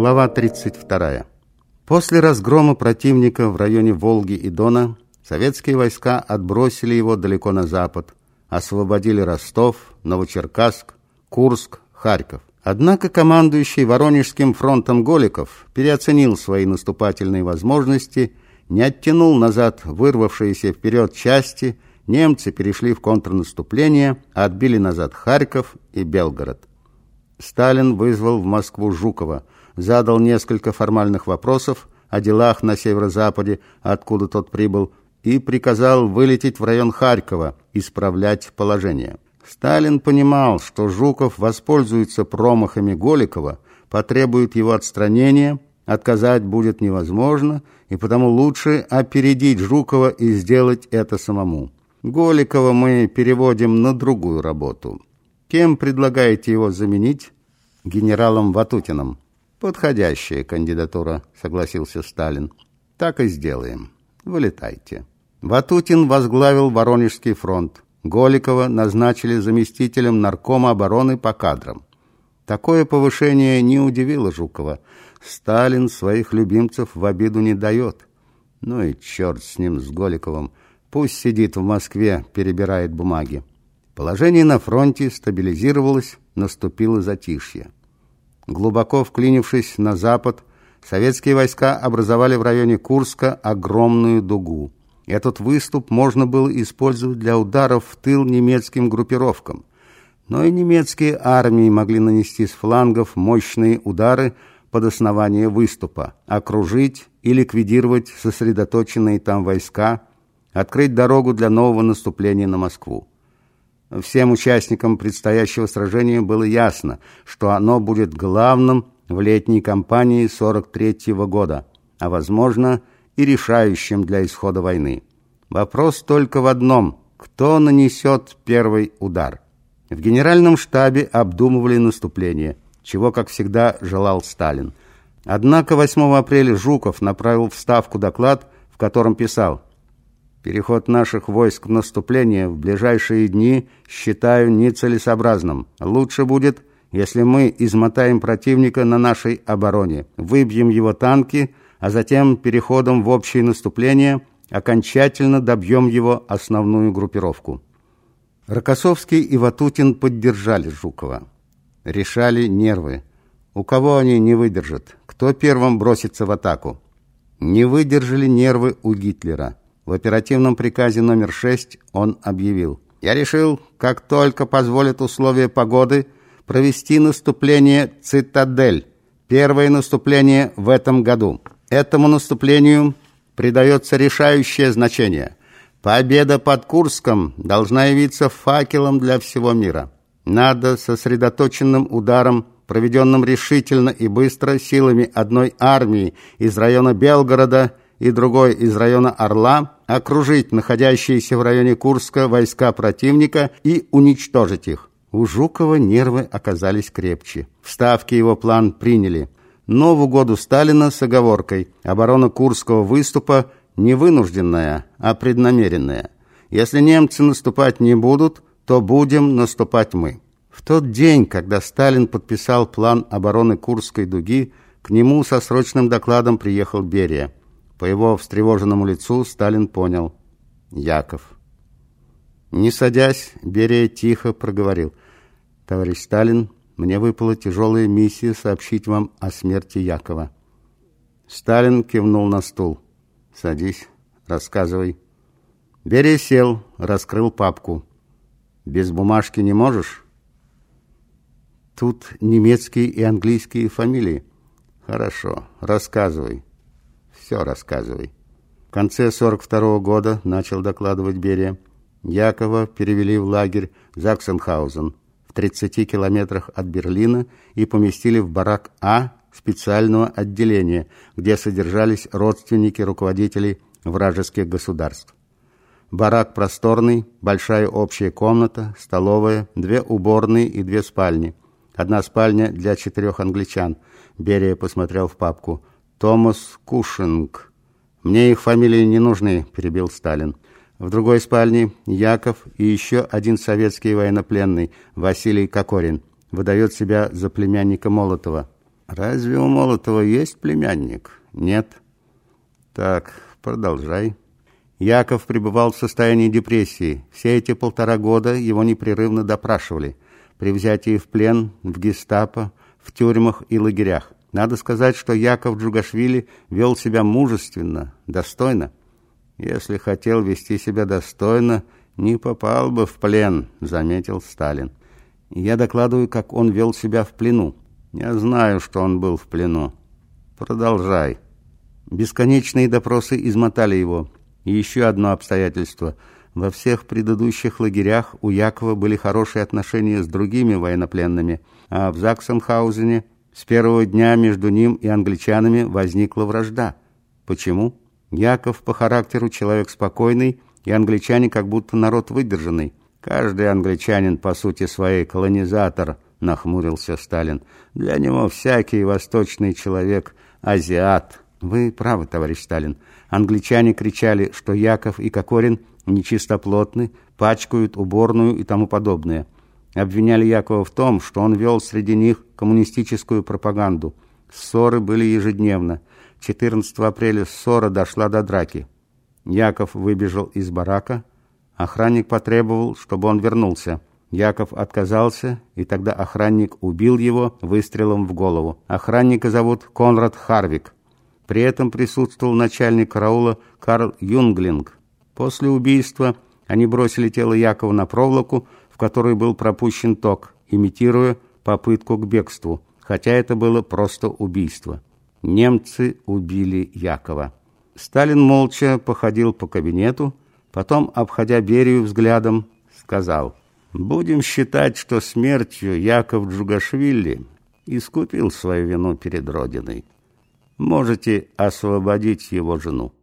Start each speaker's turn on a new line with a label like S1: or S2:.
S1: Глава 32. После разгрома противника в районе Волги и Дона советские войска отбросили его далеко на запад, освободили Ростов, Новочеркасск, Курск, Харьков. Однако командующий Воронежским фронтом Голиков переоценил свои наступательные возможности, не оттянул назад вырвавшиеся вперед части, немцы перешли в контрнаступление, отбили назад Харьков и Белгород. Сталин вызвал в Москву Жукова, задал несколько формальных вопросов о делах на северо-западе, откуда тот прибыл, и приказал вылететь в район Харькова, исправлять положение. Сталин понимал, что Жуков воспользуется промахами Голикова, потребует его отстранения, отказать будет невозможно, и потому лучше опередить Жукова и сделать это самому. Голикова мы переводим на другую работу. Кем предлагаете его заменить? Генералом Ватутиным. Подходящая кандидатура, согласился Сталин. Так и сделаем. Вылетайте. Ватутин возглавил Воронежский фронт. Голикова назначили заместителем наркома обороны по кадрам. Такое повышение не удивило Жукова. Сталин своих любимцев в обиду не дает. Ну и черт с ним, с Голиковым. Пусть сидит в Москве, перебирает бумаги. Положение на фронте стабилизировалось, наступило затишье. Глубоко вклинившись на запад, советские войска образовали в районе Курска огромную дугу. Этот выступ можно было использовать для ударов в тыл немецким группировкам. Но и немецкие армии могли нанести с флангов мощные удары под основание выступа, окружить и ликвидировать сосредоточенные там войска, открыть дорогу для нового наступления на Москву. Всем участникам предстоящего сражения было ясно, что оно будет главным в летней кампании 43 -го года, а, возможно, и решающим для исхода войны. Вопрос только в одном – кто нанесет первый удар? В генеральном штабе обдумывали наступление, чего, как всегда, желал Сталин. Однако 8 апреля Жуков направил в Ставку доклад, в котором писал «Переход наших войск в наступление в ближайшие дни считаю нецелесообразным. Лучше будет, если мы измотаем противника на нашей обороне, выбьем его танки, а затем переходом в общее наступление окончательно добьем его основную группировку. Рокоссовский и Ватутин поддержали Жукова. Решали нервы. У кого они не выдержат? Кто первым бросится в атаку? Не выдержали нервы у Гитлера. В оперативном приказе номер 6 он объявил. «Я решил, как только позволят условия погоды, провести наступление «Цитадель». Первое наступление в этом году. Этому наступлению придается решающее значение. Победа под Курском должна явиться факелом для всего мира. Надо сосредоточенным ударом, проведенным решительно и быстро силами одной армии из района Белгорода и другой из района Орла, окружить находящиеся в районе Курска войска противника и уничтожить их. У Жукова нервы оказались крепче. Вставки его план приняли – но в угоду Сталина с оговоркой оборона Курского выступа не вынужденная, а преднамеренная. Если немцы наступать не будут, то будем наступать мы. В тот день, когда Сталин подписал план обороны Курской дуги, к нему со срочным докладом приехал Берия. По его встревоженному лицу Сталин понял – Яков. Не садясь, Берия тихо проговорил. «Товарищ Сталин, мне выпала тяжелая миссия сообщить вам о смерти Якова. Сталин кивнул на стул. Садись, рассказывай. Берия сел, раскрыл папку. Без бумажки не можешь? Тут немецкие и английские фамилии. Хорошо, рассказывай. Все рассказывай. В конце 42 -го года, начал докладывать Берия, Якова перевели в лагерь Заксенхаузен в 30 километрах от Берлина и поместили в барак А специального отделения, где содержались родственники руководителей вражеских государств. Барак просторный, большая общая комната, столовая, две уборные и две спальни. Одна спальня для четырех англичан. Берия посмотрел в папку. «Томас Кушинг». «Мне их фамилии не нужны», – перебил Сталин. В другой спальне Яков и еще один советский военнопленный, Василий Кокорин, выдает себя за племянника Молотова. Разве у Молотова есть племянник? Нет. Так, продолжай. Яков пребывал в состоянии депрессии. Все эти полтора года его непрерывно допрашивали. При взятии в плен, в гестапо, в тюрьмах и лагерях. Надо сказать, что Яков Джугашвили вел себя мужественно, достойно. Если хотел вести себя достойно, не попал бы в плен, заметил Сталин. Я докладываю, как он вел себя в плену. Я знаю, что он был в плену. Продолжай. Бесконечные допросы измотали его. И еще одно обстоятельство. Во всех предыдущих лагерях у Якова были хорошие отношения с другими военнопленными, а в Заксенхаузене с первого дня между ним и англичанами возникла вражда. Почему? Яков по характеру человек спокойный, и англичане как будто народ выдержанный. Каждый англичанин по сути своей колонизатор, нахмурился Сталин. Для него всякий восточный человек азиат. Вы правы, товарищ Сталин. Англичане кричали, что Яков и Кокорин нечистоплотны, пачкают уборную и тому подобное обвиняли Якова в том, что он вел среди них коммунистическую пропаганду. Ссоры были ежедневно. 14 апреля ссора дошла до драки. Яков выбежал из барака. Охранник потребовал, чтобы он вернулся. Яков отказался, и тогда охранник убил его выстрелом в голову. Охранника зовут Конрад Харвик. При этом присутствовал начальник караула Карл Юнглинг. После убийства они бросили тело Якова на проволоку, которой был пропущен ток, имитируя попытку к бегству, хотя это было просто убийство. Немцы убили Якова. Сталин молча походил по кабинету, потом, обходя Берию взглядом, сказал, «Будем считать, что смертью Яков Джугашвили искупил свою вину перед Родиной. Можете освободить его жену».